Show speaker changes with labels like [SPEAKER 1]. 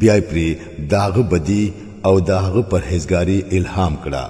[SPEAKER 1] بیا پرې داغه بدی او داغه پرهیزګاری الهام کړه